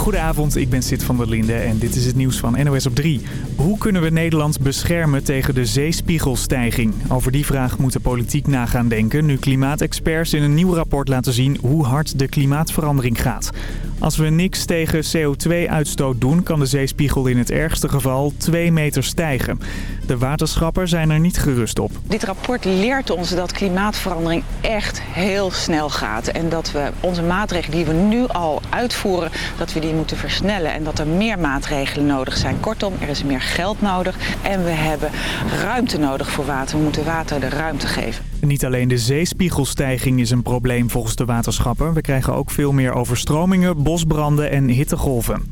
Goedenavond, ik ben Sid van der Linde en dit is het nieuws van NOS op 3. Hoe kunnen we Nederland beschermen tegen de zeespiegelstijging? Over die vraag moet de politiek na gaan denken... nu klimaatexperts in een nieuw rapport laten zien hoe hard de klimaatverandering gaat. Als we niks tegen CO2-uitstoot doen, kan de zeespiegel in het ergste geval 2 meter stijgen. De waterschappen zijn er niet gerust op. Dit rapport leert ons dat klimaatverandering echt heel snel gaat. En dat we onze maatregelen die we nu al uitvoeren, dat we die moeten versnellen. En dat er meer maatregelen nodig zijn. Kortom, er is meer geld nodig en we hebben ruimte nodig voor water. We moeten water de ruimte geven. Niet alleen de zeespiegelstijging is een probleem volgens de waterschappen. We krijgen ook veel meer overstromingen, bosbranden en hittegolven.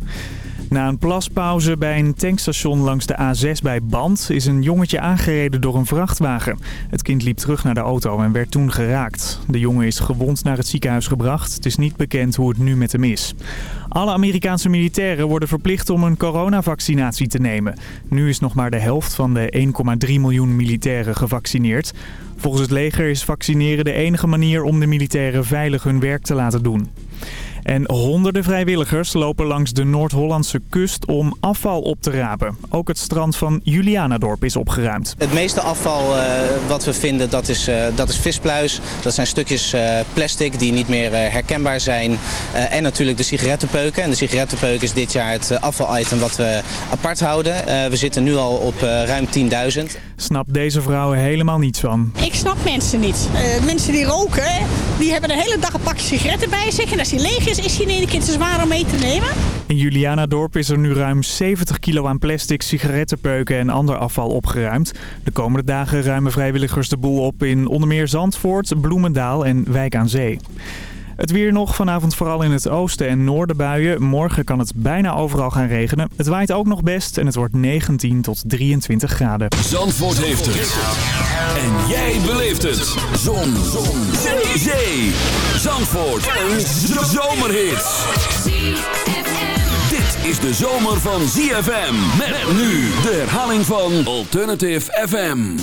Na een plaspauze bij een tankstation langs de A6 bij Band is een jongetje aangereden door een vrachtwagen. Het kind liep terug naar de auto en werd toen geraakt. De jongen is gewond naar het ziekenhuis gebracht. Het is niet bekend hoe het nu met hem is. Alle Amerikaanse militairen worden verplicht om een coronavaccinatie te nemen. Nu is nog maar de helft van de 1,3 miljoen militairen gevaccineerd. Volgens het leger is vaccineren de enige manier om de militairen veilig hun werk te laten doen. En honderden vrijwilligers lopen langs de Noord-Hollandse kust om afval op te rapen. Ook het strand van Julianadorp is opgeruimd. Het meeste afval uh, wat we vinden, dat is, uh, dat is vispluis. Dat zijn stukjes uh, plastic die niet meer herkenbaar zijn. en natuurlijk de sigarettenpeuken. En de sigarettenpeuk is dit jaar het afvalitem wat we apart houden. we zitten nu al op ruim 10.000. Snapt deze vrouw helemaal niets van. Ik snap mensen niet. mensen die roken, die hebben de hele dag een pakje sigaretten bij zich. En als die leeg is, is hij in één keer te zwaar om mee te nemen. In Julianadorp is er nu ruim 70 kilo aan plastic, sigarettenpeuken en ander afval opgeruimd. De komende dagen ruimen vrijwilligers de boel op in onder meer Zandvoort, Bloemendaal en Wijk aan Zee. Het weer nog, vanavond vooral in het oosten en noorden buien. Morgen kan het bijna overal gaan regenen. Het waait ook nog best en het wordt 19 tot 23 graden. Zandvoort heeft het. En jij beleeft het. Zon. Zon. Zee. Zandvoort. Een zomerhit. Dit is de zomer van ZFM. Met nu de herhaling van Alternative FM.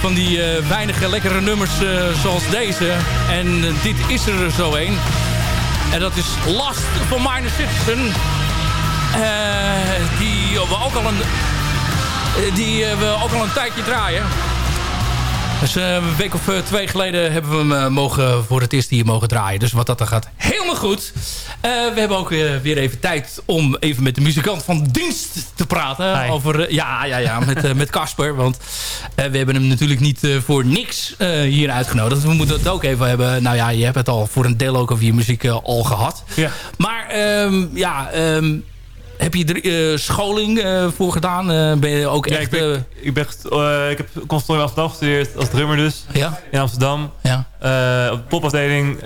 Van die uh, weinige lekkere nummers uh, zoals deze. En uh, dit is er zo een. En dat is Last for Minor Citizen. die we ook al een... die we ook al een tijdje draaien. Dus uh, een week of uh, twee geleden hebben we hem uh, mogen, voor het eerst hier mogen draaien. Dus wat dat er gaat, helemaal goed. we hebben ook weer even tijd om even met de muzikant van dienst te praten. Hi. Over, ja, ja, ja, met met Casper. want we hebben hem natuurlijk niet voor niks hier uitgenodigd. We moeten het ook even hebben. Nou ja, je hebt het al voor een deel ook over je muziek al gehad. Ja. Maar um, ja... Um, heb je er uh, scholing uh, voor gedaan? Uh, ben je ook ja, echt... Ik, ben, ik, ben, ik heb conservatorium Amsterdam gestudeerd als drummer dus. Ja? In Amsterdam. Ja. op de popafdeling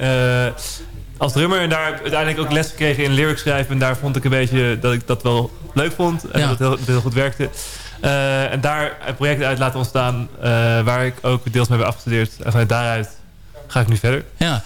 als drummer. En daar uiteindelijk ook les gekregen in lyrics schrijven. En daar vond ik een beetje dat ik dat wel leuk vond. En Ja. dat het heel, heel goed werkte. en daar een project uit laten ontstaan. waar ik ook deels mee heb afgestudeerd. En vanuit daaruit ga ik nu verder. Ja.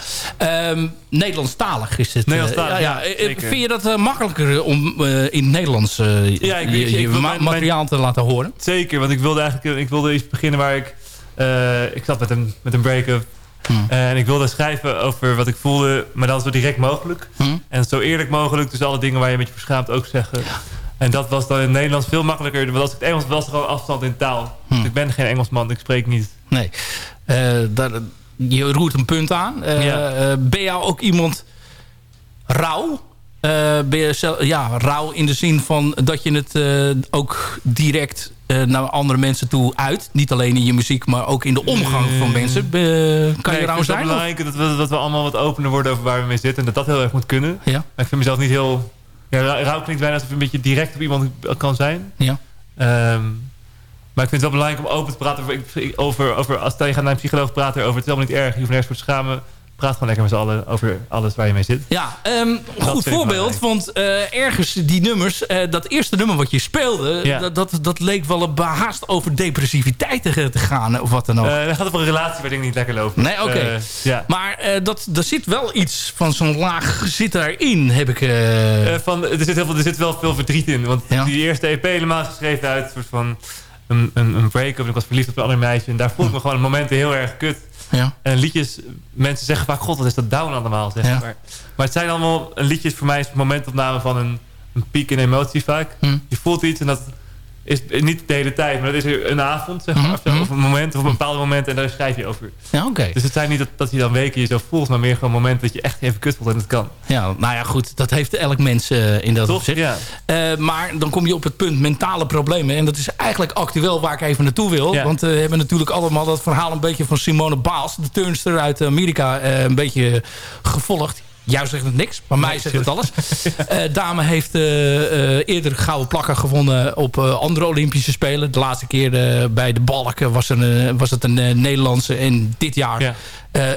Um, Nederlandstalig is het. Nederlandstalig, ja, ja, zeker. Vind je dat makkelijker om in het Nederlands Ja, ik- je, je ma- mijn- materiaal te laten horen? Zeker, want ik wilde eigenlijk ik wilde iets beginnen waar ik... eh, ik zat met een, met een break-up. Hmm. En ik wilde schrijven over wat ik voelde, maar dan zo direct mogelijk. Hm? En zo eerlijk mogelijk, dus alle dingen waar je met je verschaamt ook zeggen. En dat was dan in het Nederlands veel makkelijker. Want als ik het Engels was, er gewoon afstand in taal. Hm. Dus ik ben geen Engelsman, ik spreek niet. Nee. Uh, daar, je roert een punt aan. Ja. uh, ben jij ook iemand rauw? Uh, ben je zelf, ja, rauw in de zin van dat je het ook direct naar andere mensen toe uit. Niet alleen in je muziek, maar ook in de omgang van mensen. Kan Nee, je rauw het zijn? of- belangrijk dat we, dat we allemaal wat opener worden over waar we mee zitten. En dat dat heel erg moet kunnen. Ja, Maar ik vind mezelf niet heel... Ja, ra- rauw klinkt bijna alsof je een beetje direct op iemand kan zijn. ja. Ehm, maar ik vind het wel belangrijk om open te praten over... over, over als je gaat naar een psycholoog praten over... het is helemaal niet erg, je hoeft nergens voor te schamen. Praat gewoon lekker met z'n allen over alles waar je mee zit. Ja, ehm, goed voorbeeld. Want eh, ergens die nummers, eh, dat eerste nummer wat je speelde... Ja. Dat, dat, dat leek wel een behaast over depressiviteit te, te gaan of wat dan ook. Eh dan gaat over een relatie waar dingen niet lekker lopen. Nee, oké. Ja. maar dat, er zit wel iets van zo'n laag zit daarin, heb ik... van, er, zit heel veel, er zit wel veel verdriet in. Want Ja. die eerste EP helemaal geschreven uit een soort van een, een, een break-up. En ik was verliefd op een ander meisje. En daar voelde ik me gewoon in momenten heel erg kut. ja. En liedjes, mensen zeggen vaak, god, wat is dat down allemaal. Zeg Ja. maar. maar het zijn allemaal, een liedjes voor mij is een momentopname van een, een piek in emotie vaak. Hm. Je voelt iets en dat is niet de hele tijd. Maar dat is een avond, zeg maar. Mhm, mhm. of een moment, of een bepaald moment. En daar schrijf je over. Ja, oké. Dus het zijn niet dat, dat je dan weken je zo voelt. Maar meer gewoon momenten dat je echt even kut voelt en het kan. Ja, nou ja, goed. Dat heeft elk mens eh, in dat Toch? opzicht. Ja. Eh, maar dan kom je op het punt mentale problemen. En dat is eigenlijk actueel waar ik even naartoe wil. Ja. Want eh, we hebben natuurlijk allemaal dat verhaal een beetje van Simone Baals. De turnster uit Amerika een beetje gevolgd. Jou zegt het niks, maar mij zegt het alles. Eh, dame heeft eh, eh, eerder gouden plakken gewonnen op andere Olympische Spelen. De laatste keer bij de balken was, een, was het een Nederlandse. En dit jaar Ja.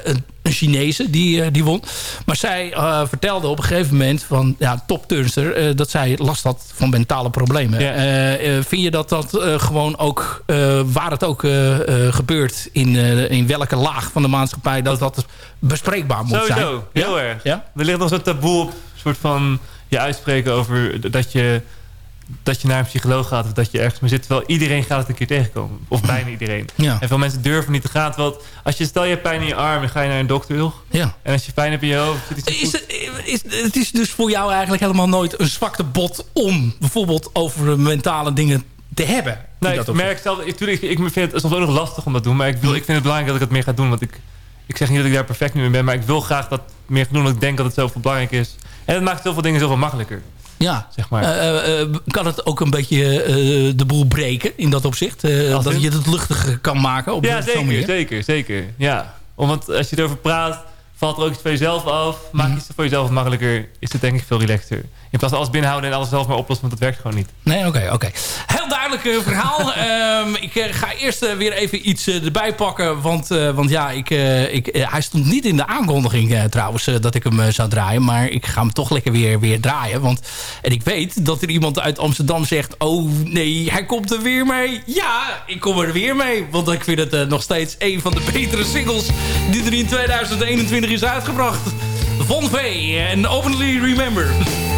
Een, een Chinese die, eh, die won. Maar zij eh, vertelde op een gegeven moment van ja, topturnster... eh, dat zij last had van mentale problemen. Ja. Eh, eh, vind je dat dat eh, gewoon ook, eh, waar het ook eh, eh, gebeurt... In, eh, in welke laag van de maatschappij dat dat bespreekbaar moet zijn? Sowieso, heel Ja? erg. Ja? Er ligt nog zo'n taboe op, een soort van je uitspreken over dat je, dat je naar een psycholoog gaat of dat je ergens mee zit. Terwijl iedereen gaat het een keer tegenkomen. Of bijna iedereen. Ja. En veel mensen durven niet te gaan. Terwijl het- als je, stel je hebt pijn in je arm, dan ga je naar een dokter. joh. Ja. En als je pijn hebt in je hoofd, niet Is het, is, het is dus voor jou eigenlijk helemaal nooit een zwakte bot... om bijvoorbeeld over mentale dingen te hebben. Nee, ik merk zelf, ik, tuurlijk, ik vind het soms ook nog lastig om dat te doen. Maar ik, wil, ik vind het belangrijk dat ik het meer ga doen. Want ik, ik zeg niet dat ik daar perfect nu in ben. Maar ik wil graag dat meer doen. Want ik denk dat het zoveel belangrijk is. En het maakt zoveel dingen zoveel makkelijker. Ja. Zeg maar. Eh, eh, kan het ook een beetje eh, de boel breken in dat opzicht? Eh, dat in? je het luchtiger kan maken op Ja, zo'n manier? zeker, zeker, zeker. Ja. Want als je erover praat, valt er ook iets van jezelf af. Maak Mhm. je het voor jezelf makkelijker. Is het denk ik veel relaxter. In plaats van alles binnenhouden en alles zelf maar oplossen, want dat werkt gewoon niet. Nee, oké, oké. Heel duidelijk eh, verhaal. Ehm, ik eh, ga eerst eh, weer even iets erbij pakken. Want, want ja, ik, ik, hij stond niet in de aankondiging trouwens dat ik hem zou draaien. Maar ik ga hem toch lekker weer, weer draaien. Want, en ik weet dat er iemand uit Amsterdam zegt... Oh nee, hij komt er weer mee. Ja, ik kom er weer mee. Want ik vind het nog steeds een van de betere singles... die er in 2021 is uitgebracht. Von V en Openly Remember.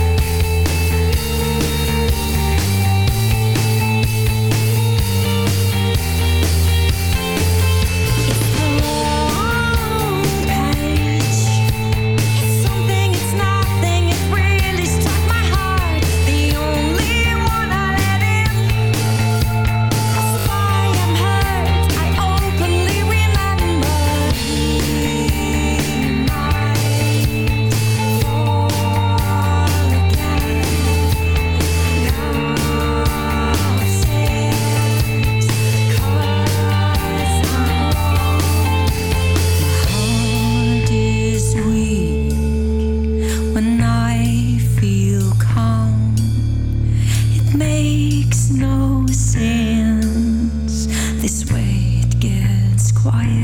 makes no sense. This way it gets quiet.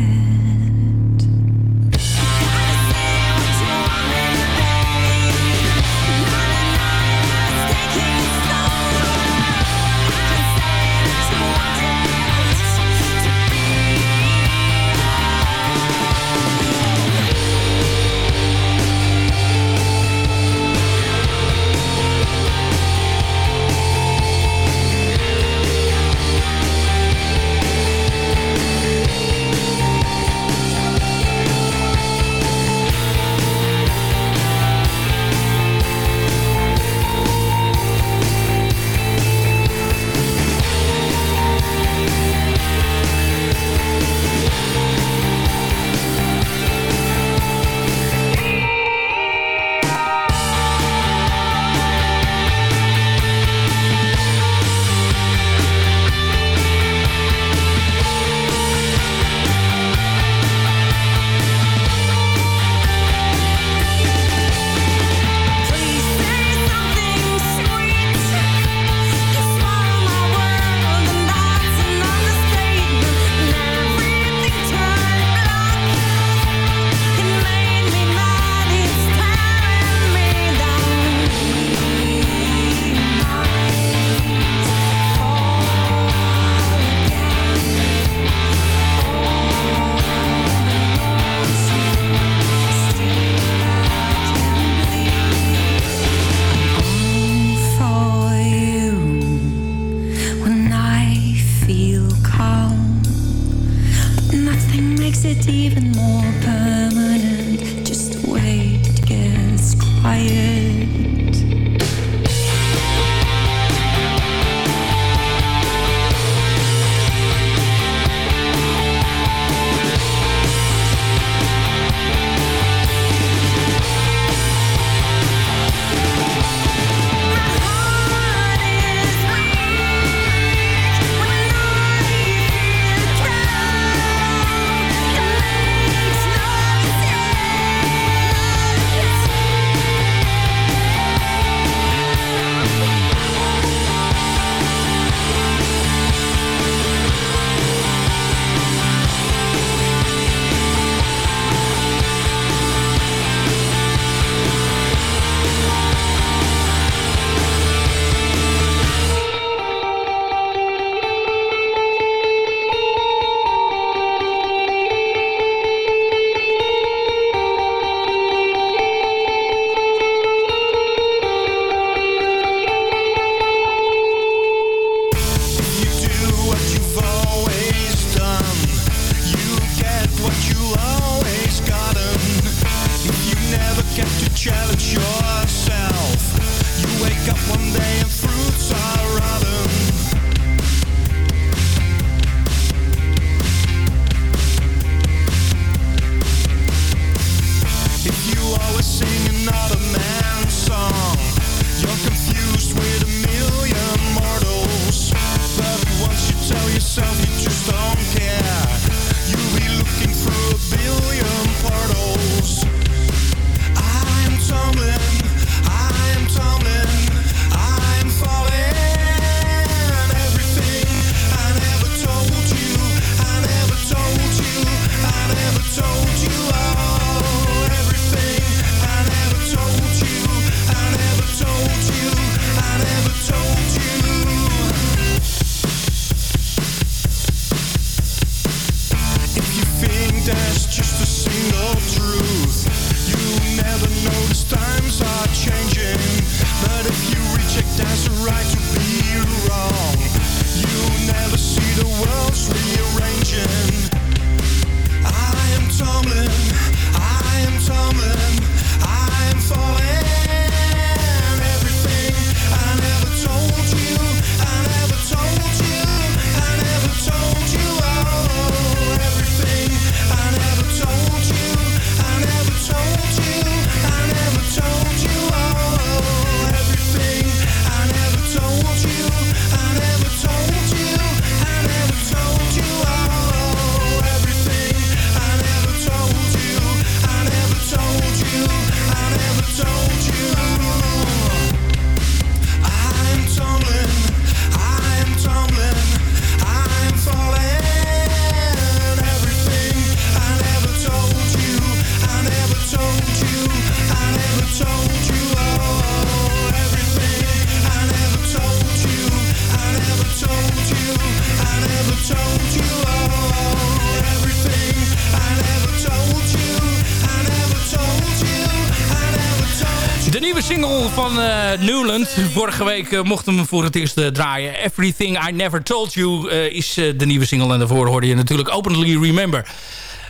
Newland. Vorige week uh, mochten we hem voor het eerst uh, draaien. Everything I Never Told You is de nieuwe single. En daarvoor hoorde je natuurlijk Openly Remember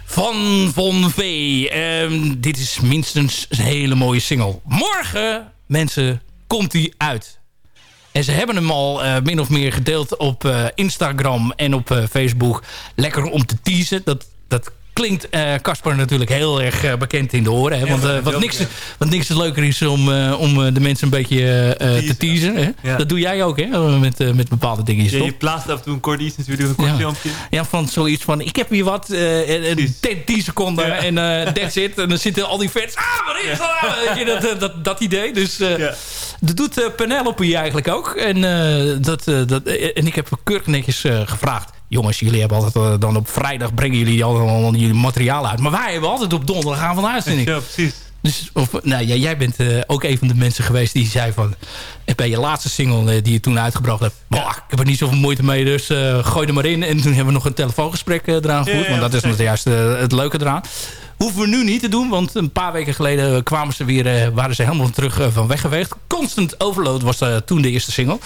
van Von V. Ehm, dit is minstens een hele mooie single. Morgen, mensen, komt hij uit. En ze hebben hem al min of meer gedeeld op Instagram en op Facebook. Lekker om te teasen. Dat, dat klinkt Casper uh, natuurlijk heel erg uh, bekend in de oren. Hè? Want, uh, wat, niks, wat niks leuker is om, om de mensen een beetje te teasen. Hè? Ja. Dat doe jij ook hè? Met, met bepaalde dingen. Ja, je plaatst af en toe een kort iets natuurlijk, een kort ja. filmpje. Ja, van zoiets van, ik heb hier wat, en 10 seconden en that's it. En dan zitten al die fans, ah, wat is dat? dat, dat? Dat idee. Dus dat doet Penelope eigenlijk ook. En, dat, dat, en ik heb keurig netjes gevraagd jongens, jullie hebben altijd uh, dan op vrijdag brengen jullie al, jullie materiaal uit. Maar wij hebben altijd op donderdag gaan van de uitzending. Ja, precies. Dus of, nou, ja, jij bent uh, ook een van de mensen geweest die zei van... bij je laatste single uh, die je toen uitgebracht hebt... Ja. ik heb er niet zoveel moeite mee, dus gooi er maar in. En toen hebben we nog een telefoongesprek eraan gevoerd. Ja, want dat is nog juist het leuke eraan. Hoeven we nu niet te doen, want een paar weken geleden kwamen ze weer, waren ze helemaal terug van weg geweest. Constant Overload was toen de eerste single.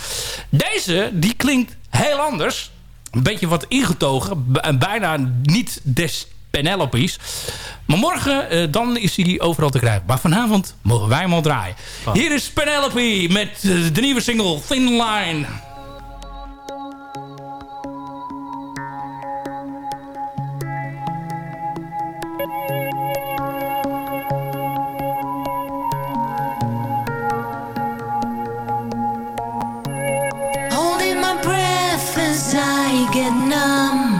Deze, die klinkt heel anders een beetje wat ingetogen. En bijna niet des Penelopes. Maar morgen, uh, dan is hij overal te krijgen. Maar vanavond mogen wij hem al draaien. Oh. Hier is Penelope met uh, de nieuwe single Thin Line. Get numb.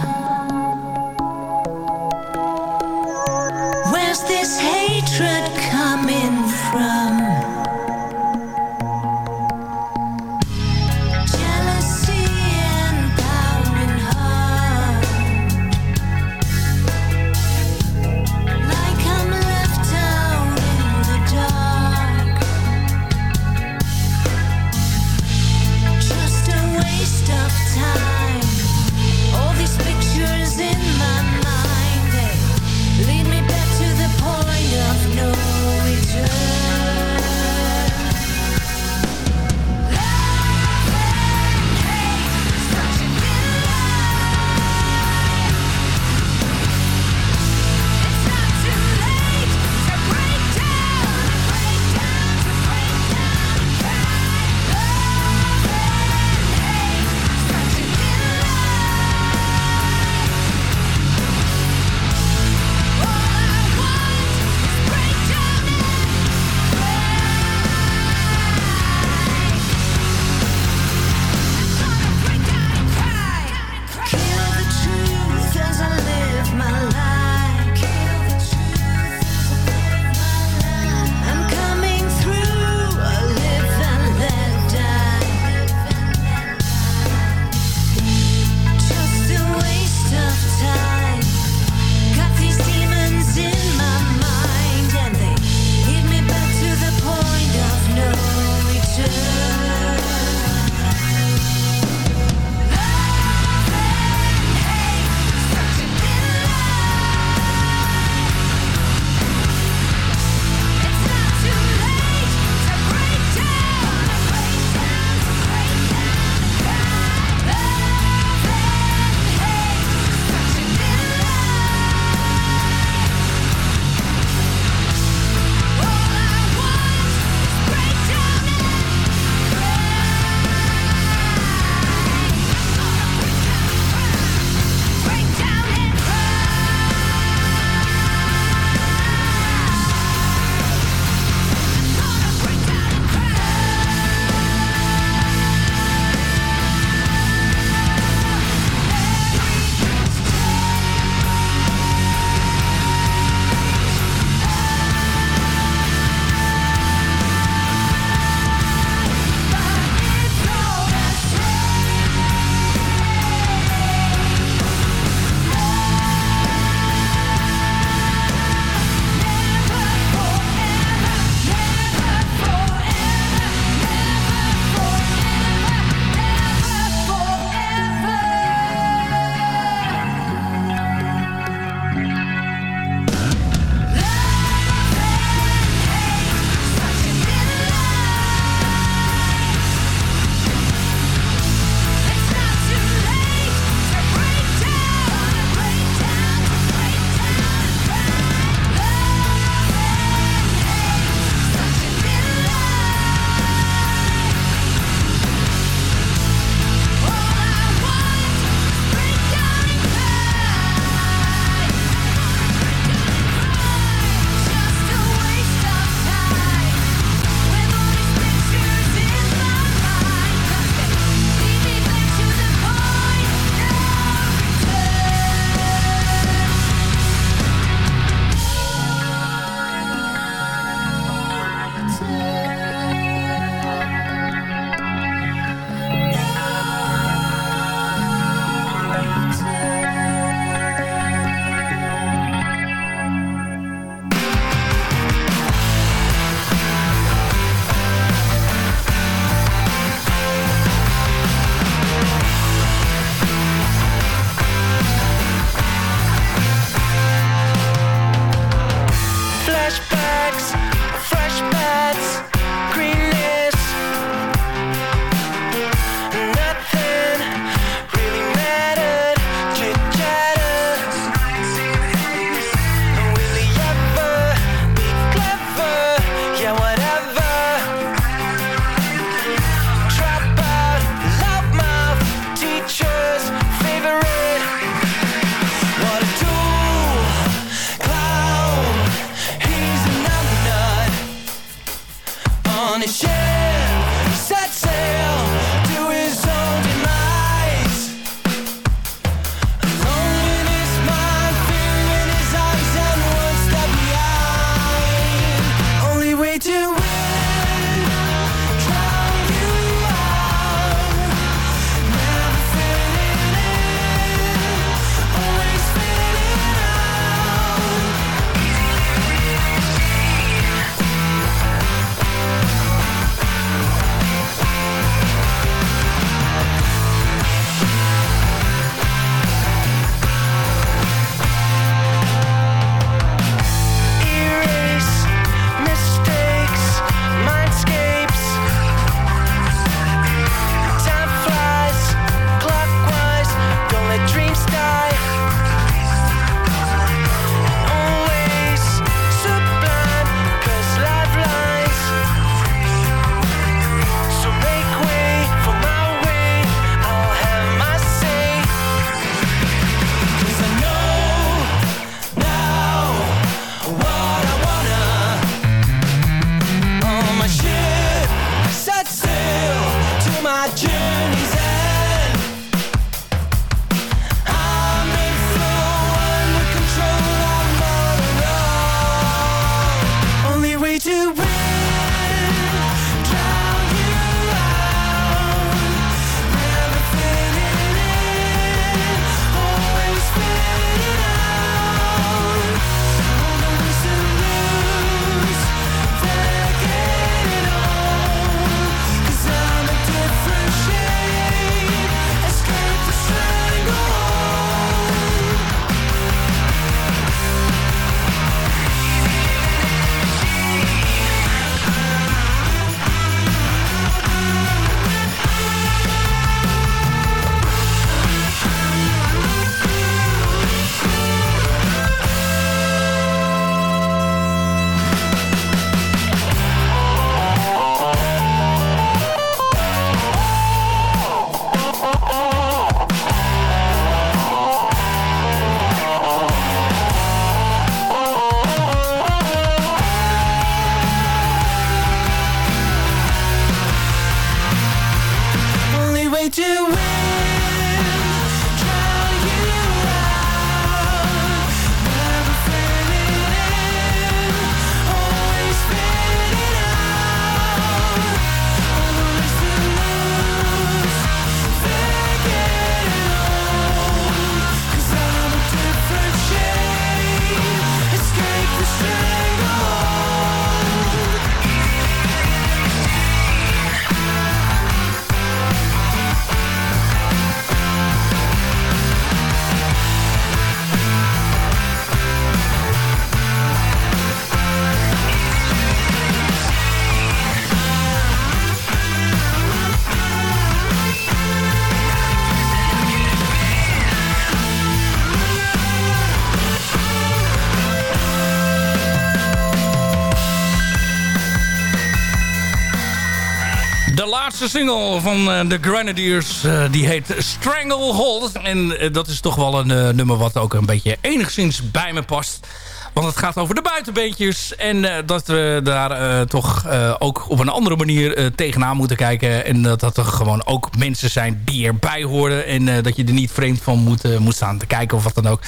Laatste single van eh, de Grenadiers, eh, die heet Stranglehold. En eh, dat is toch wel een nummer wat ook een beetje enigszins bij me past. Want het gaat over de buitenbeentjes. En dat we daar toch ook op een andere manier tegenaan moeten kijken. En dat dat er gewoon ook mensen zijn die erbij horen. En dat je er niet vreemd van moet, moet staan te kijken of wat dan ook.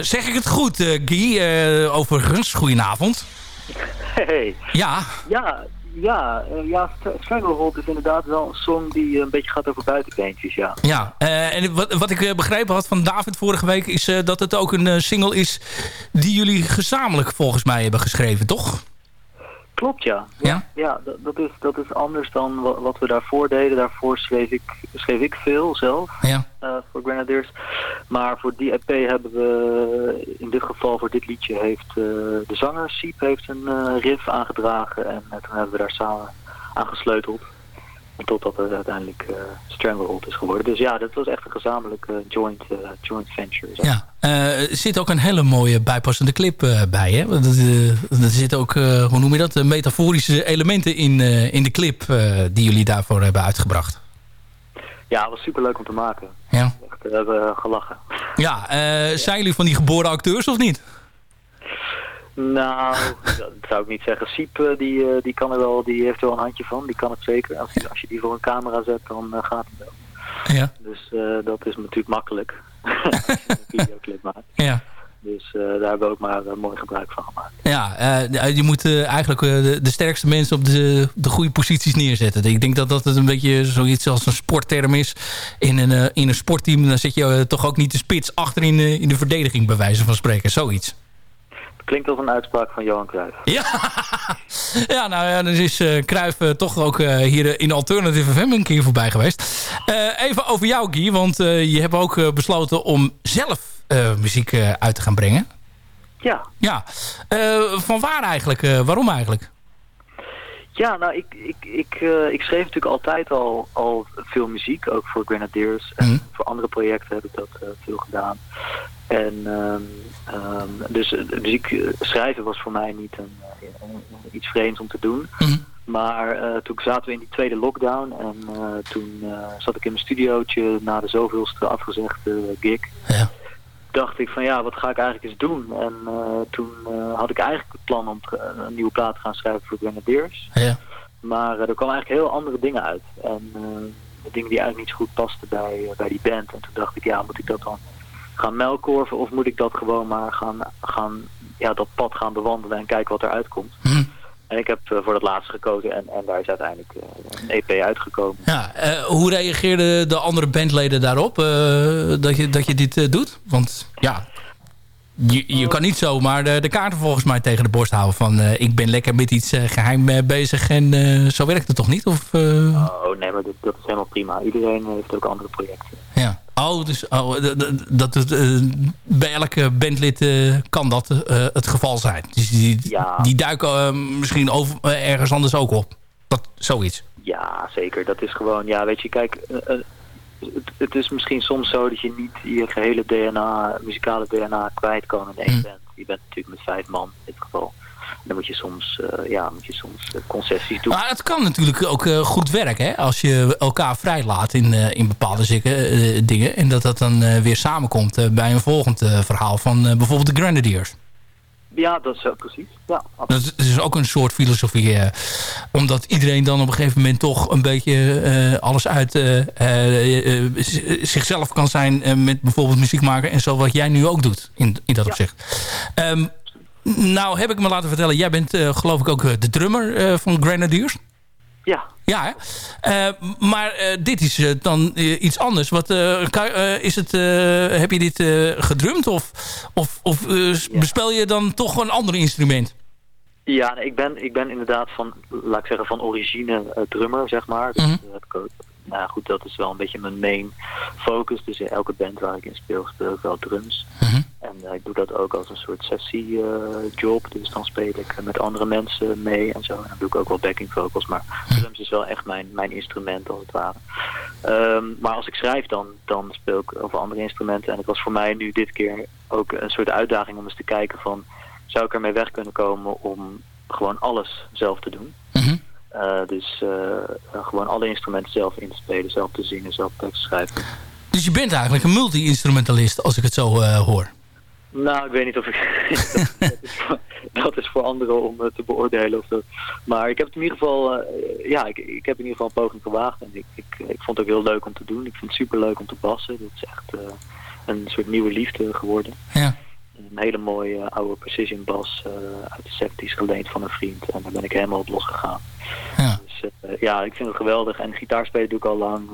Zeg ik het goed, Guy? Overigens, goedenavond. Hey. Ja, Ja, ja, eh, ja St- Stranglehold is inderdaad wel een song die eh, een beetje gaat over buitenbeentjes, ja. Ja, eh, en wat, wat ik begrepen had van David vorige week... is dat het ook een single is die jullie gezamenlijk volgens mij hebben geschreven, toch? Klopt, ja. Ja? Ja, dat, dat, is, dat is anders dan wa- wat we daarvoor deden. Daarvoor schreef ik, schreef ik veel zelf Ja. eh, voor Grenadiers. Maar voor die EP hebben we, in dit geval voor dit liedje, heeft eh, de zanger Siep heeft een eh, riff aangedragen. En toen hebben we daar samen aan gesleuteld. Totdat het uiteindelijk eh Stranglehold is geworden. Dus ja, dat was echt een gezamenlijke joint, eh, joint venture. Ja. Eh, er zit ook een hele mooie bijpassende clip eh, bij, hè? Want eh, er zitten ook, eh, hoe noem je dat, eh, metaforische elementen in, eh, in de clip... eh, die jullie daarvoor hebben uitgebracht. Ja, het was super leuk om te maken. Ja. We hebben gelachen. Ja, eh, zijn jullie van die geboren acteurs of niet? Nou, dat zou ik niet zeggen. Siep, eh, die, eh, die kan er wel, die heeft er wel een handje van. Die kan het zeker. Als je, als je die voor een camera zet, dan eh, gaat het wel. Ja. Dus dat is natuurlijk makkelijk. als je een videoclip maakt. Ja. Dus eh, daar hebben we ook maar mooi gebruik van gemaakt. Ja, je moet eigenlijk de, de sterkste mensen op de, de goede posities neerzetten. Ik denk dat dat het een beetje zoiets als een sportterm is. In een, in een sportteam dan zit je toch ook niet de spits achter in, de- in de verdediging bij wijze van spreken. Zoiets. Klinkt als een uitspraak van Johan Cruijff. Ja, ja nou ja, dan is eh Cruijff eh, toch ook eh, hier in Alternative FM een keer voorbij geweest. Even over jou, Guy, want je hebt ook besloten om zelf muziek uit te gaan brengen. Ja, Ja, van waar eigenlijk? Waarom eigenlijk? Ja, nou, ik, ik, ik, eh, ik schreef natuurlijk altijd al, al veel muziek, ook voor Grenadiers. En Mhm. voor andere projecten heb ik dat eh, veel gedaan. En ehm, ehm, dus eh, muziek schrijven was voor mij niet een, een- iets vreemds om te doen. Mhm. Maar toen zaten we in die tweede lockdown en toen zat ik in mijn studiootje na de zoveelste afgezegde gig Ja. Dacht ik van ja, wat ga ik eigenlijk eens doen? En eh, toen eh, had ik eigenlijk het plan om te- een nieuwe plaat te gaan schrijven voor Grenadiers. Ja. Maar eh, er kwamen eigenlijk heel andere dingen uit. En eh, dingen die eigenlijk niet zo goed pasten bij, eh, bij die band. En toen dacht ik, ja, moet ik dat dan gaan melkorven of moet ik dat gewoon maar gaan, gaan ja, dat pad gaan bewandelen en kijken wat eruit komt. Mhm. En ik heb eh, voor dat laatste gekozen en, en daar is uiteindelijk eh, een EP uitgekomen. Ja, eh, hoe reageerden de andere bandleden daarop? dat, je, dat je dit doet? Want ja, je, je kan niet zomaar de, de kaarten volgens mij tegen de borst houden. Van ik ben lekker met iets eh, geheim eh, bezig en zo werkt het toch niet? Of, Oh nee, maar dat, dat is helemaal prima. Iedereen heeft ook andere projecten. Oh, dus oh, dat het, eh, bij elke bandlid eh, kan dat eh, het geval zijn. Dus die, Ja. die duiken misschien over, ergens anders ook op. Dat, zoiets. Ja, zeker. Dat is gewoon, ja, weet je, kijk, het, het is misschien soms zo dat je niet je gehele DNA, muzikale DNA kwijt kan in één Hm. band. Je bent natuurlijk met vijf man in dit geval. Dan moet je soms, eh, ja, moet je soms eh, concessies doen. Maar het kan natuurlijk ook eh, goed werken, hè? Als je elkaar vrijlaat in, in bepaalde zikke, dingen. En dat dat dan weer samenkomt bij een volgend verhaal van bijvoorbeeld de Grenadiers. Ja, dat is precies. Ja, absoluut. Dat is ook een soort filosofie. eh, omdat iedereen dan op een gegeven moment toch een beetje eh, alles uit eh, zichzelf kan zijn. met bijvoorbeeld muziek maken en zo wat jij nu ook doet in, in dat opzicht. Ehm, nou heb ik me laten vertellen, jij bent eh, geloof ik ook eh, de drummer eh, van Grenadiers. Ja, Ja, hè? Maar dit is dan iets anders. Wat, is het, heb je dit gedrumd of, of, of bespel je dan toch een ander instrument? Ja, nee, ik, ben, ik ben inderdaad van, laat ik zeggen, van origine drummer, zeg maar. Dus, Mhm. heb ik ook- nou goed, dat is wel een beetje mijn main focus. Dus in elke band waar ik in speel, speel ik wel drums. Mhm. En eh, ik doe dat ook als een soort sessiejob. dus dan speel ik eh, met andere mensen mee en zo. En dan doe ik ook wel backing vocals. Maar drums is wel echt mijn, mijn instrument, als het ware. Ehm, maar als ik schrijf, dan, dan speel ik over andere instrumenten. En het was voor mij nu dit keer ook een soort uitdaging om eens te kijken van... zou ik ermee weg kunnen komen om gewoon alles zelf te doen? Eh, dus eh, gewoon alle instrumenten zelf inspelen, zelf te zingen, zelf tekst schrijven. Dus je bent eigenlijk een multi-instrumentalist, als ik het zo eh, hoor. Nou, ik weet niet of ik... dat, is voor, dat is voor anderen om te beoordelen. Of dat. Maar ik heb het in ieder geval... ja, ik, ik heb in ieder geval een poging gewaagd. En ik, ik, ik vond het ook heel leuk om te doen. Ik vind het super leuk om te bassen. Dat is echt een soort nieuwe liefde geworden. Ja. Een hele mooie eh, oude precision bas eh, uit de 70s geleend van een vriend. En daar ben ik helemaal op losgegaan. Ja. Dus eh, ja, ik vind het geweldig. En gitaar spelen doe ik al lang.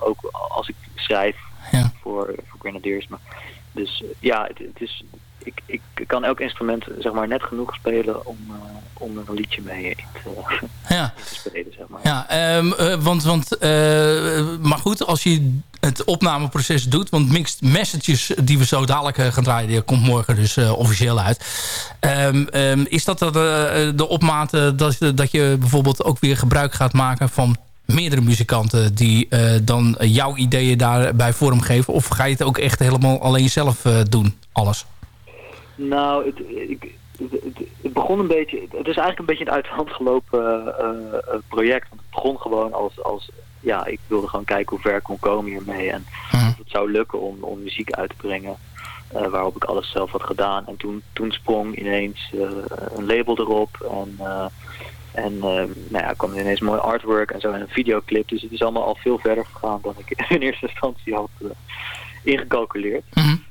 ook als ik schrijf Ja. voor, voor Grenadiers. Maar, dus ja, het, het is, ik, ik kan elk instrument zeg maar, net genoeg spelen om, om er een liedje mee in te, Ja. in te spelen. Zeg maar. Ja, ehm, eh, want, want maar goed, als je het opnameproces doet... want Mixed Messages die we zo dadelijk eh, gaan draaien... komt morgen dus eh, officieel uit. Ehm, ehm, is dat de, de opmate dat, dat je bijvoorbeeld ook weer gebruik gaat maken... van meerdere muzikanten die eh, dan jouw ideeën daarbij vormgeven? Of ga je het ook echt helemaal alleen zelf eh, doen, alles? Nou, het, ik, het, begon een beetje... Het is eigenlijk een beetje een uit de hand gelopen eh, eh, project. Want het begon gewoon als, als... Ja, ik wilde gewoon kijken hoe ver ik kon komen hiermee. En of het zou lukken om, om muziek uit te brengen. eh, waarop ik alles zelf had gedaan. En toen, toen sprong ineens eh, een label erop. En, eh, en nou ja, kwam er ineens mooi artwork en zo en een videoclip. Dus het is allemaal al veel verder gegaan dan ik in eerste instantie had ingecalculeerd.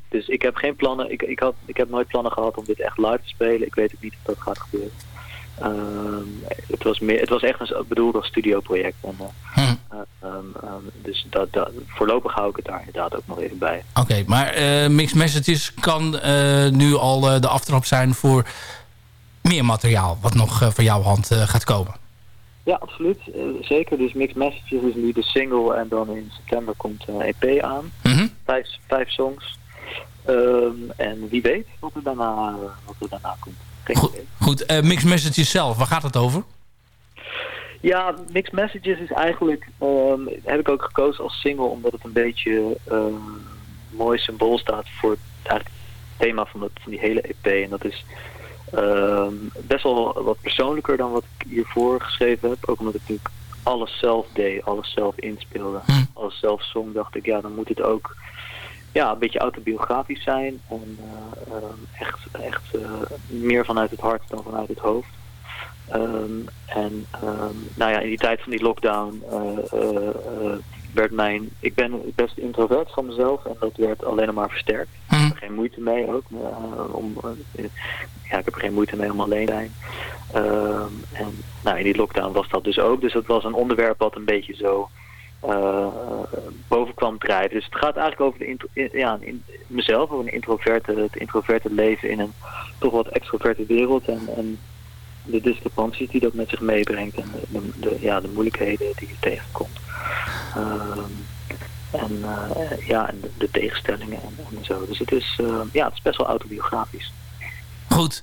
Dus ik heb geen plannen. Ik, ik, had, ik heb nooit plannen gehad om dit echt live te spelen. Ik weet ook niet of dat gaat gebeuren. Ehm, het, was meer, het was echt een bedoeld als studioproject. En, eh, eh, ehm, ehm, dus dat, dat, voorlopig hou ik het daar inderdaad ook nog even bij. Oké, maar eh, Mixed Messages kan nu al de aftrap zijn voor meer materiaal... wat nog van jouw hand gaat komen. Ja, absoluut. Zeker. Dus Mixed Messages is nu de single en dan in september komt een EP aan. Mhm. Vijf, vijf songs. En wie weet wat er daarna, wat er daarna komt. Idee. Goed, eh, Mixed Messages zelf, waar gaat het over? Ja, Mixed Messages is eigenlijk, ehm, heb ik ook gekozen als single omdat het een beetje ehm, mooi symbool staat voor het, het thema van, dat, van die hele EP. En dat is ehm, best wel wat persoonlijker dan wat ik hiervoor geschreven heb. Ook omdat ik natuurlijk alles zelf deed, alles zelf inspeelde, alles zelf zong, dacht ik, ja, dan moet het ook ja, een beetje autobiografisch zijn. En eh, ehm, echt, echt eh, meer vanuit het hart dan vanuit het hoofd. Ehm, en ehm, nou ja, in die tijd van die lockdown eh, werd mijn... Ik ben best introvert van mezelf en dat werd alleen maar versterkt. Ik heb er geen moeite mee ook. om, ja, ik heb er geen moeite mee om alleen te zijn. En nou, in die lockdown was dat dus ook. Dus dat was een onderwerp wat een beetje zo eh, boven kwam drijven. Dus het gaat eigenlijk over de ja, in, mezelf, over een introverte, het introverte leven in een toch wat extroverte wereld. En, en de discrepanties die dat met zich meebrengt en de, ja, de moeilijkheden die je tegenkomt. Ehm, en eh, ja, en de, de tegenstellingen en, en zo. Dus het is, eh, ja, het is best wel autobiografisch. Goed,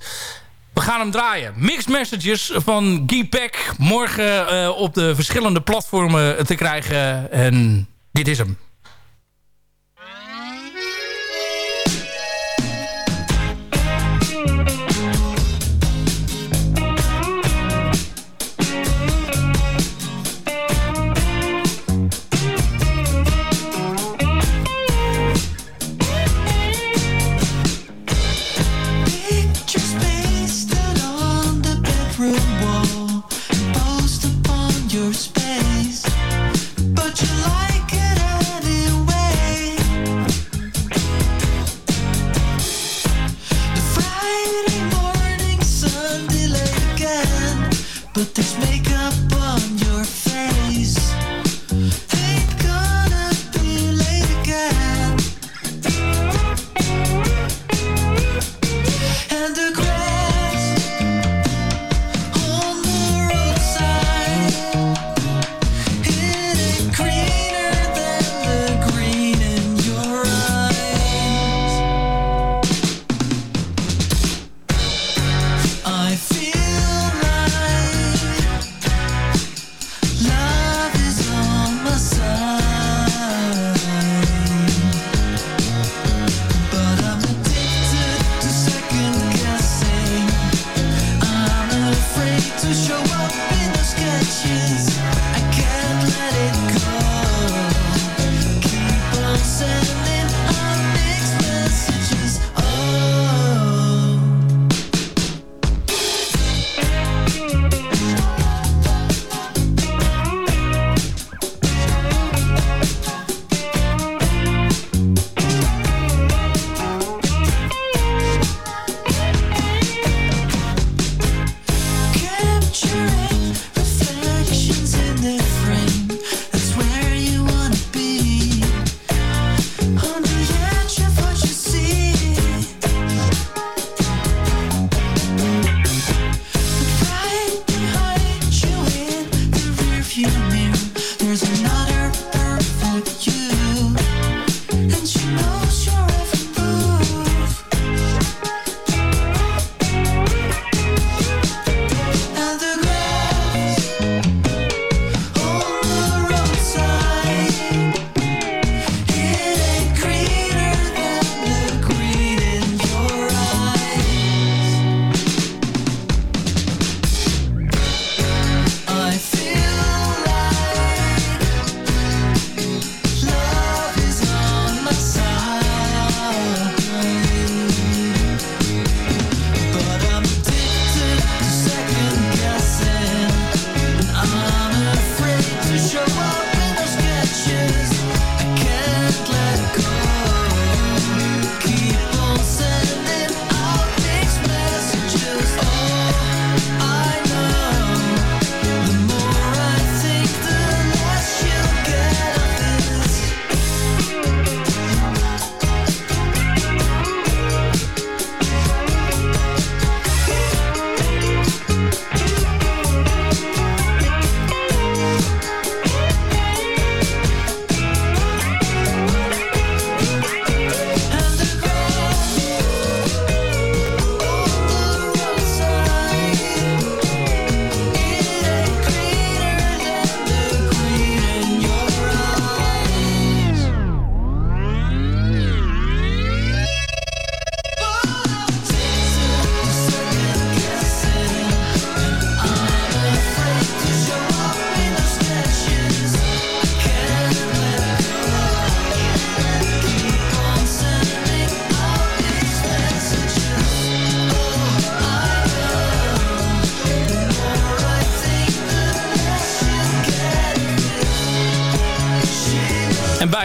we gaan hem draaien. Mixed Messages van Guy Peck. Morgen eh, op de verschillende platformen te krijgen. En dit is hem.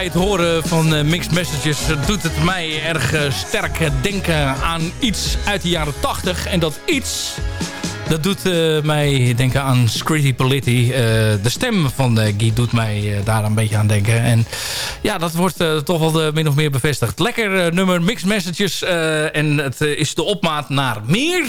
Het horen van eh, Mixed Messages doet het mij erg eh, sterk eh, denken aan iets uit de jaren 80. En dat iets, dat doet mij denken aan Scritti Politti. De stem van eh, Guy doet mij daar een beetje aan denken. En ja, dat wordt toch wel min of meer bevestigd. Lekker nummer, Mixed Messages. en het is de opmaat naar meer.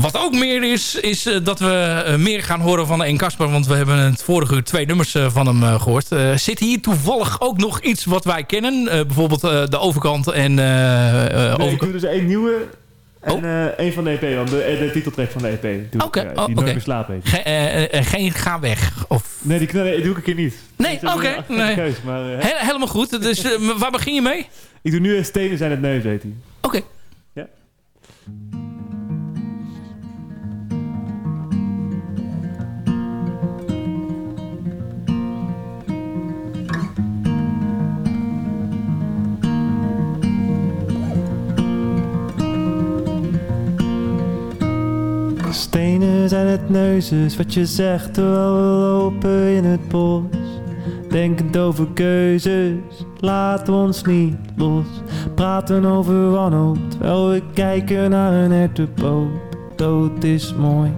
Wat ook meer is, is eh, dat we eh, meer gaan horen van En Kasper. Want we hebben het vorige uur twee nummers eh, van hem eh, gehoord. Eh, zit hier toevallig ook nog iets wat wij kennen? Bijvoorbeeld de overkant en... Nee, ik overkant. doe dus één nieuwe en eh één van de EP. Want de, de titeltrack van de EP. ik, Oké, oh, die oké. Nooit slapen heet. Ge- geen ga weg. Of... Nee, die, nee, die doe ik een keer niet. Nee, oké. een nee. keus, maar, He- helemaal goed. Dus waar begin je mee? Ik doe nu Stenen zijn het neus, heet hij. Oké. Stenen zijn het neuzes, wat je zegt terwijl we lopen in het bos. Denkend over keuzes, laat ons niet los. Praten over wanhoop, terwijl we kijken naar een hertenpoot. De dood is mooi,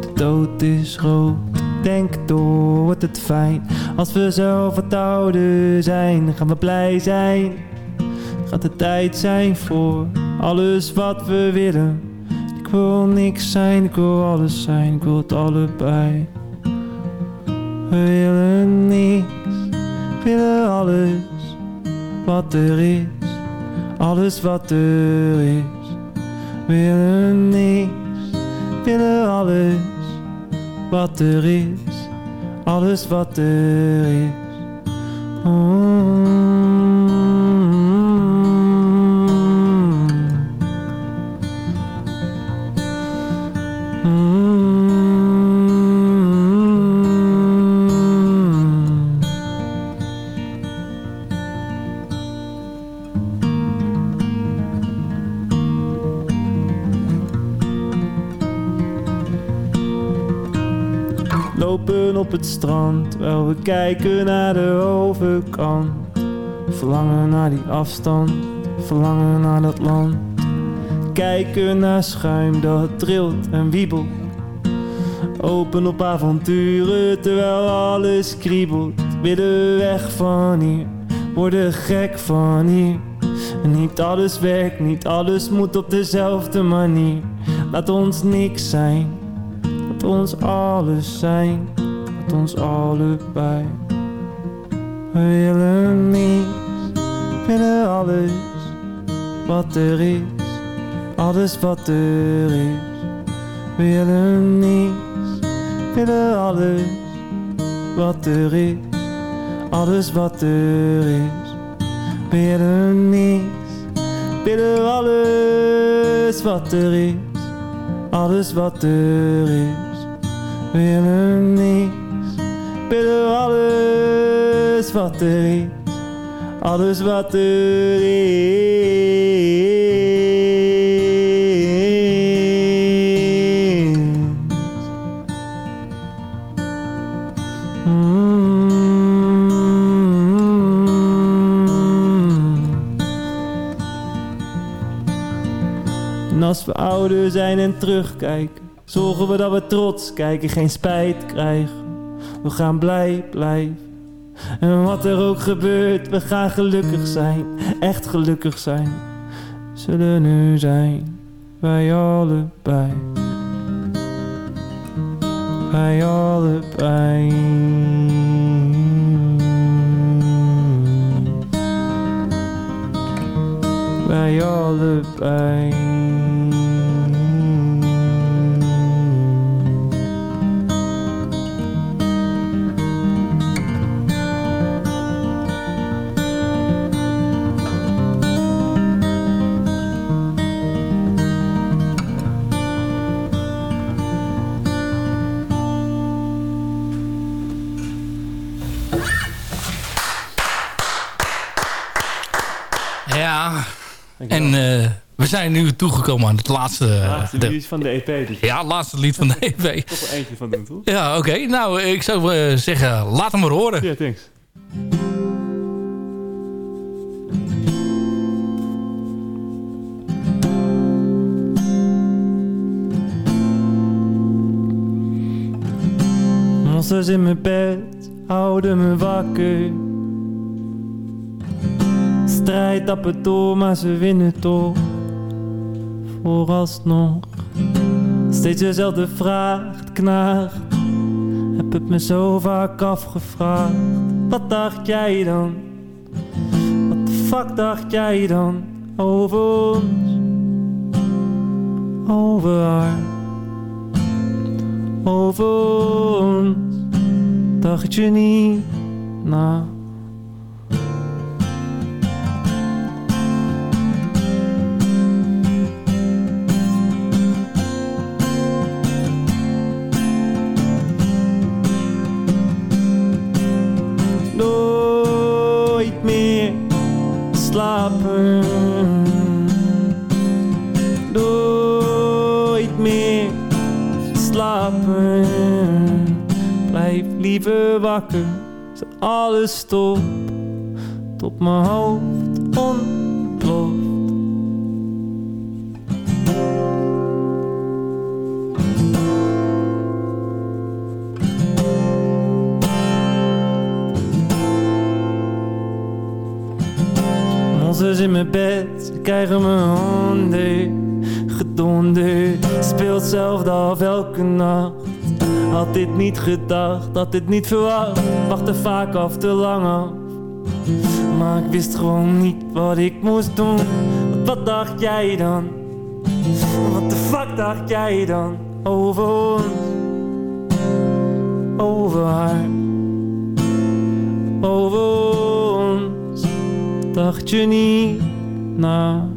de dood is rood. Denk door, wordt het fijn. Als we zelf wat zijn, gaan we blij zijn. Gaat de tijd zijn voor alles wat we willen. Ik wil niks zijn, ik wil alles zijn, ik wil het allebei. We willen niks, willen alles wat er is, alles wat er is. We willen niks, willen alles wat er is, alles wat er is. Mm. Op het strand terwijl we kijken naar de overkant. Verlangen naar die afstand, verlangen naar dat land. Kijken naar schuim dat trilt en wiebelt. Open op avonturen terwijl alles kriebelt. Willen weg van hier, worden gek van hier. Niet alles werkt, niet alles moet op dezelfde manier. Laat ons niks zijn, laat ons alles zijn. Ons allebei. We willen niets, willen alles wat er is. Alles wat er is. We willen niets, willen alles wat er is. Alles wat er is. We willen niets, willen alles wat er is. Alles wat er is. Willen niets, willen alles wat er is. Alles wat er is. Als we ouder zijn en terugkijken, zorgen we dat we trots kijken, geen spijt krijgen. We gaan blij blijven. En wat er ook gebeurt, we gaan gelukkig zijn, echt gelukkig zijn. Zullen nu zijn, wij allebei. Wij allebei. Wij allebei. Ja, en eh, we zijn nu toegekomen aan het laatste... laatste lied van de EP. Ja, laatste lied van de EP. Ik er eentje van doen, toch? Ja, oké. Nou, ik zou eh, zeggen, laat hem maar horen. Ja, yeah, thanks. Monsters in mijn bed houden me wakker Strijd tappen door, maar ze winnen toch. Vooralsnog. Steeds dezelfde vraag, het. Heb het me zo vaak afgevraagd. Wat dacht jij dan? Wat de fuck dacht jij dan over ons? Over haar. Over ons. Dacht je niet na? Slapen. Nooit meer slapen. Blijf liever wakker, zet alles stop. Tot mijn hoofd ontploft. In mijn bed, ze krijgen me onder. Gedonder, speelt zelf af elke nacht. Had dit niet gedacht, had dit niet verwacht. Wachtte vaak af te lang af. Maar ik wist gewoon niet wat ik moest doen. Wat dacht jij dan? Wat de fuck dacht jij dan over ons? Over haar. Over ons. Dacht je niet na?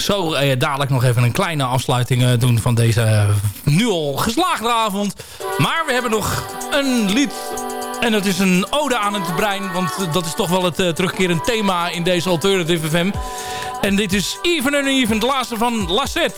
Zo eh, dadelijk nog even een kleine afsluiting eh, doen van deze eh, nu al geslaagde avond. Maar we hebben nog een lied. En dat is een ode aan het brein. Want eh, dat is toch wel het eh, terugkerend thema in deze Alternative FM. En dit is Even and Even, de laatste van Lassette.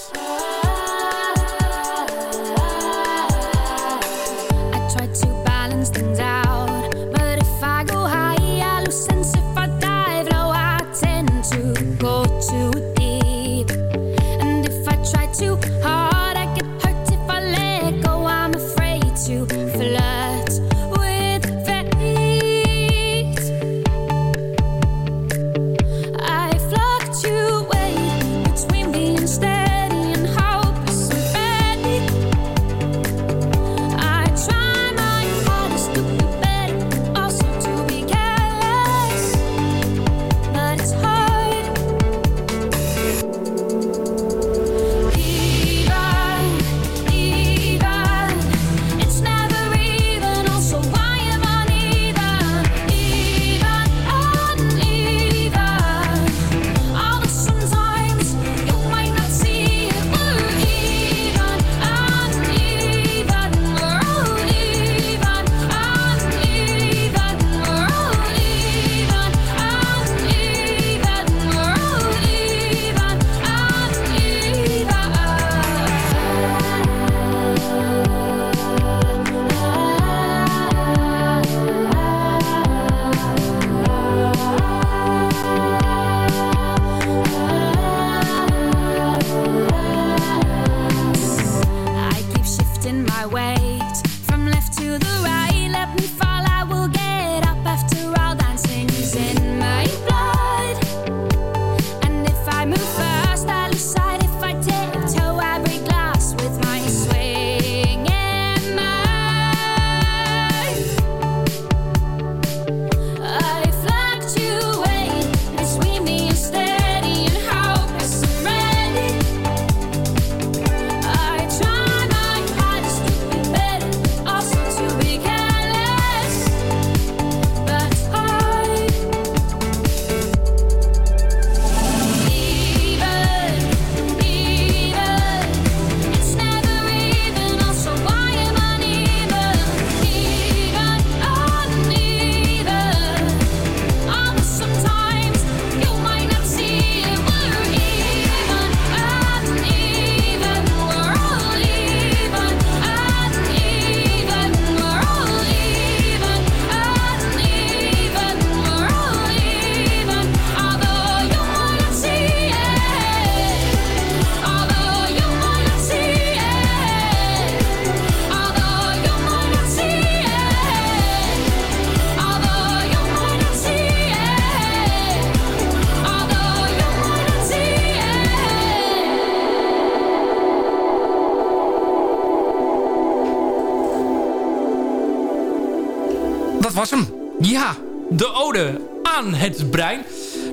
Het brein.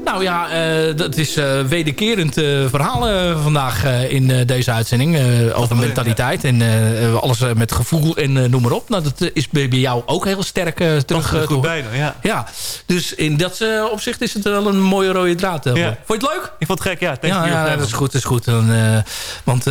Nou ja, eh, dat is eh, wederkerend eh, verhaal eh, vandaag in deze uitzending. over mentaliteit en alles met gevoel en noem maar op. Nou, dat is bij, jou ook heel sterk terug te goed horen. bij dan, ja. Ja, dus in dat opzicht is het wel een mooie rode draad. Ja. Vond je het leuk? Ik vond het gek, ja. Ja, dat is goed. Dat is goed. Want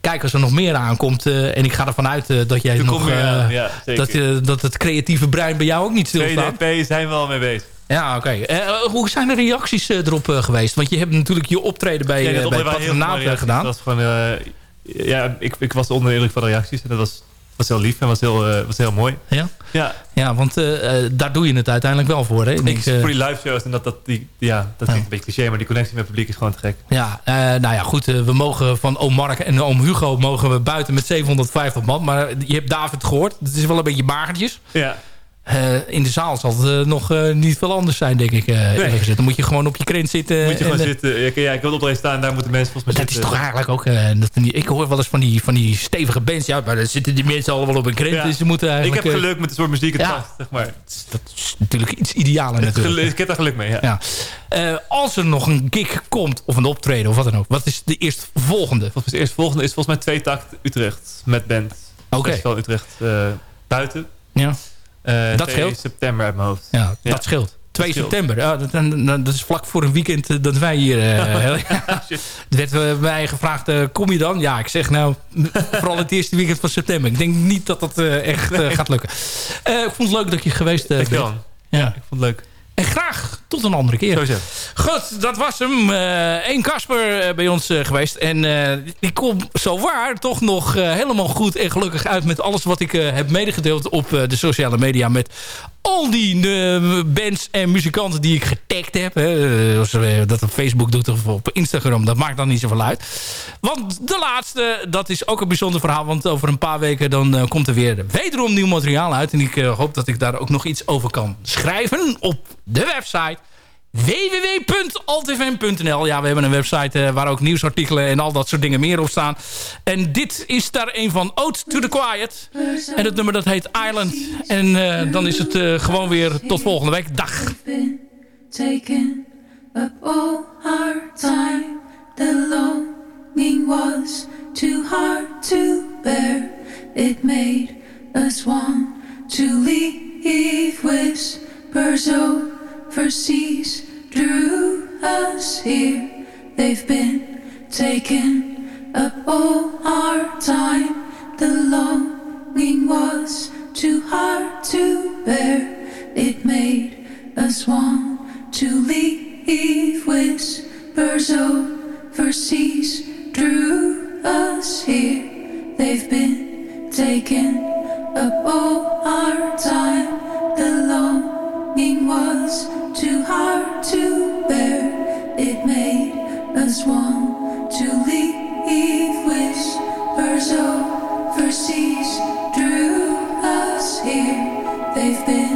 kijk, als er nog meer aankomt... en ik ga ervan uit dat jij nog... aan, ja, dat, dat het creatieve brein bij jou ook niet stilstaat. VDP zijn we al mee bezig. Ja, oké. Eh, eh, hoe zijn de reacties eh, erop geweest? Want je hebt natuurlijk je optreden bij, Ja, bij Patronaat gedaan. Dat was gewoon, ja, ik, ik was onder de indruk van de reacties. En dat was, was heel lief en was heel, was heel mooi. Ja? Ja. Ja, want daar doe je het uiteindelijk wel voor. Hè? Ik, Ik, voor die live shows en dat, dat, die, ja, dat klinkt een beetje cliché, maar die connectie met het publiek is gewoon te gek. Ja, nou ja, goed. we mogen van oom Mark en oom Hugo mogen we buiten met 750 man. Maar je hebt David gehoord. Het is wel een beetje magertjes. Ja. Eh, in de zaal zal het eh, nog eh, niet veel anders zijn, denk ik. Dan moet je gewoon op je krent zitten. Moet je gewoon zitten. Ja, ja, ik wil op de staan, daar moeten mensen volgens mij Dat is toch eigenlijk ook... dat, ik hoor wel eens van die, van die stevige bands. Ja, maar dan zitten die mensen allemaal op een krent. Ja. Dus ze moeten Ik eigenlijk... heb eh, geluk met het soort muziek, het ja. zeg maar. Dat is natuurlijk iets idealer Het natuurlijk. geluk- ik heb daar geluk mee, ja. Als er nog een gig komt, of een optreden, of wat dan ook. Wat is de eerstvolgende? Volgens de eerstvolgende is volgens mij twee takt Utrecht met band. Oké. Festival Utrecht buiten. Ja. Eh, Dat 2 scheelt. september uit mijn hoofd. Ja, dat scheelt. 2 scheelt. september. Ja, dat, dan- dat is vlak voor een weekend eh, dat wij hier... Er werd mij gevraagd, kom je dan? Ja, ik zeg nou, vooral het eerste weekend van september. Ik denk niet dat dat echt gaat lukken. Ik vond het leuk dat je geweest bent. Ja. Ik vond het leuk. En graag tot een andere keer. Sowieso. Goed, dat was hem. Eén Kasper eh, bij ons eh, geweest. En eh ik kom zo waar toch nog eh, helemaal goed en gelukkig uit... met alles wat ik eh, heb medegedeeld op eh, de sociale media... met al die eh, bands en muzikanten die ik getagd heb. Eh, Als je dat op Facebook doet of op Instagram, dat maakt dan niet zoveel uit. Want de laatste, dat is ook een bijzonder verhaal. Want over een paar weken dan eh, komt er weer wederom nieuw materiaal uit. En ik eh, hoop dat ik daar ook nog iets over kan schrijven op de website www.altfm.nl. Ja, we hebben een website eh, waar ook nieuwsartikelen en al dat soort dingen meer op staan. En dit is daar een van Ode to the Quiet. En het nummer dat heet Island. En eh, dan is het eh, gewoon weer tot volgende week. Dag. taken up all. The was too hard to bear. It made us to leave. Drew us here. They've been taken up all our time. The longing was too hard to bear. It made us want to leave. Whispers overseas drew us here. They've been taken up all our time. The longing was too hard to bear. It made us want to leave. Whispers overseas drew us here. They've been